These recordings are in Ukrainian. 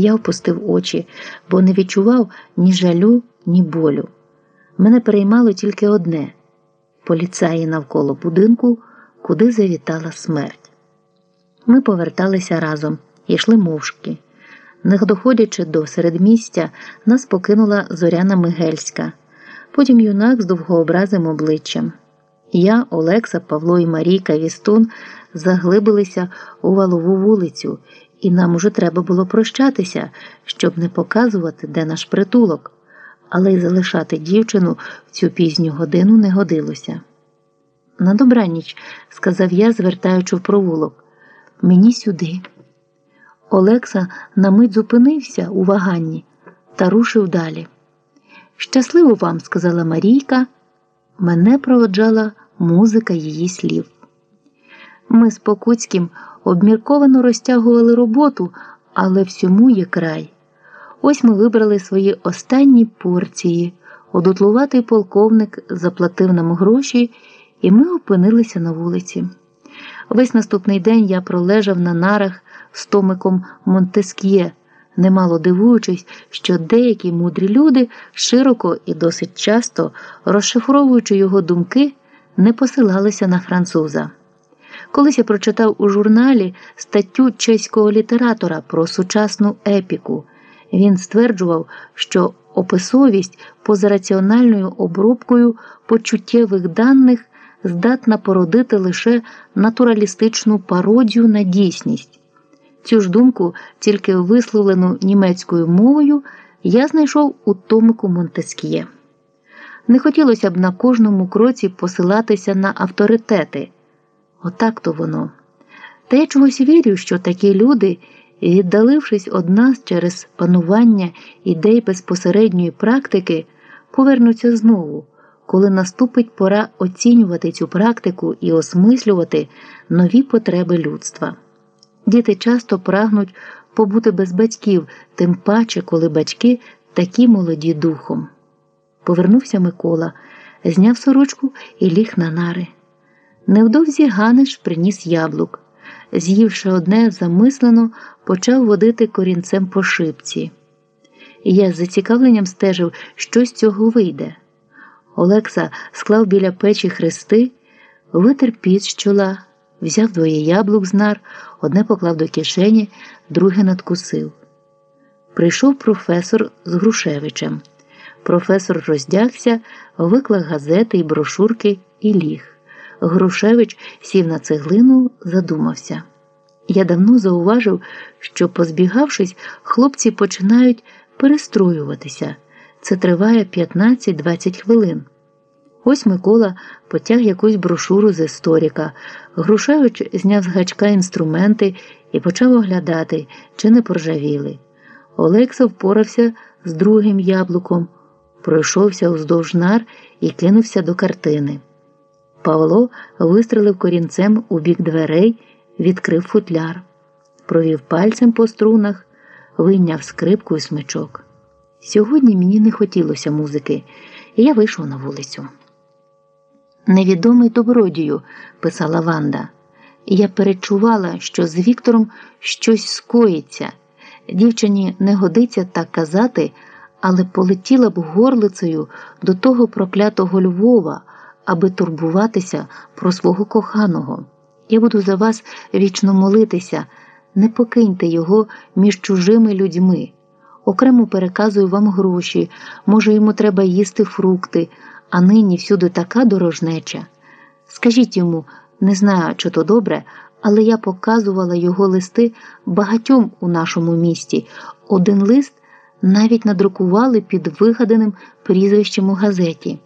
Я опустив очі, бо не відчував ні жалю, ні болю. Мене переймало тільки одне поліцаї навколо будинку, куди завітала смерть. Ми поверталися разом і йшли мовчки. Не доходячи до середмістя, нас покинула Зоряна Мигельська, потім юнак з довгообразим обличчям. Я, Олекса, Павло і Марійка Вістун заглибилися у валову вулицю, і нам уже треба було прощатися, щоб не показувати, де наш притулок, але й залишати дівчину в цю пізню годину не годилося. На добраніч, сказав я, звертаючи в провулок, мені сюди. Олекса на мить зупинився у ваганні та рушив далі. Щасливо вам, сказала Марійка, мене проводжала музика її слів. Ми з Покуцьким обмірковано розтягували роботу, але всьому є край. Ось ми вибрали свої останні порції. Одутлуватий полковник заплатив нам гроші, і ми опинилися на вулиці. Весь наступний день я пролежав на нарах з Томиком Монтеск'є, немало дивуючись, що деякі мудрі люди широко і досить часто, розшифровуючи його думки, не посилалися на француза. Колись я прочитав у журналі статтю чеського літератора про сучасну епіку. Він стверджував, що описовість поза раціональною обробкою почуттєвих даних здатна породити лише натуралістичну пародію на дійсність. Цю ж думку, тільки висловлену німецькою мовою, я знайшов у Томику Монтескіє. Не хотілося б на кожному кроці посилатися на авторитети. Отак то воно. Та я чогось вірю, що такі люди, віддалившись од нас через панування ідей безпосередньої практики, повернуться знову, коли наступить пора оцінювати цю практику і осмислювати нові потреби людства. Діти часто прагнуть побути без батьків, тим паче, коли батьки такі молоді духом. Повернувся Микола, зняв сорочку і ліг на нари. Невдовзі Ганиш приніс яблук. З'ївши одне, замислено, почав водити корінцем по шипці. Я з зацікавленням стежив, що з цього вийде. Олекса склав біля печі хрести, витер піч з чола, взяв двоє яблук з нар, одне поклав до кишені, друге надкусив. Прийшов професор з Грушевичем. Професор роздягся, виклав газети і брошурки і ліг. Грушевич сів на цеглину, задумався. Я давно зауважив, що, позбігавшись, хлопці починають перестроюватися. Це триває 15-20 хвилин. Ось Микола потяг якусь брошуру з історика. Грушевич зняв з гачка інструменти і почав оглядати, чи не поржавіли. Олекса впорався з другим яблуком, пройшовся уздовж нар і кинувся до картини. Павло вистрелив корінцем у бік дверей, відкрив футляр, провів пальцем по струнах, вийняв скрипку і смичок. Сьогодні мені не хотілося музики, і я вийшов на вулицю. Невідомий добродію, писала Ванда, я перечувала, що з Віктором щось скоїться. Дівчині не годиться так казати, але полетіла б горлицею до того проклятого Львова аби турбуватися про свого коханого. Я буду за вас вічно молитися, не покиньте його між чужими людьми. Окремо переказую вам гроші, може, йому треба їсти фрукти, а нині всюди така дорожнеча. Скажіть йому, не знаю, чи то добре, але я показувала його листи багатьом у нашому місті. Один лист навіть надрукували під вигаданим прізвищем у газеті.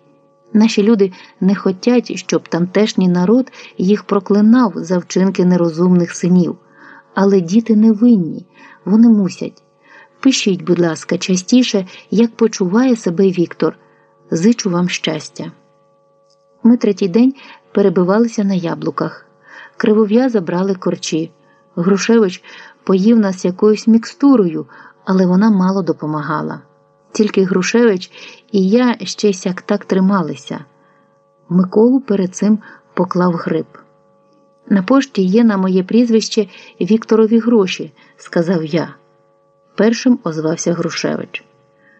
Наші люди не хотять, щоб тамтешній народ їх проклинав за вчинки нерозумних синів, але діти не винні, вони мусять. Пишіть, будь ласка, частіше, як почуває себе Віктор. Зичу вам щастя. Ми третій день перебивалися на яблуках. Кривов'яза брали корчі. Грушевич поїв нас якоюсь мікстурою, але вона мало допомагала. Тільки Грушевич і я ще сяк так трималися. Миколу перед цим поклав гриб. На пошті є на моє прізвище Вікторові гроші, сказав я. Першим озвався Грушевич.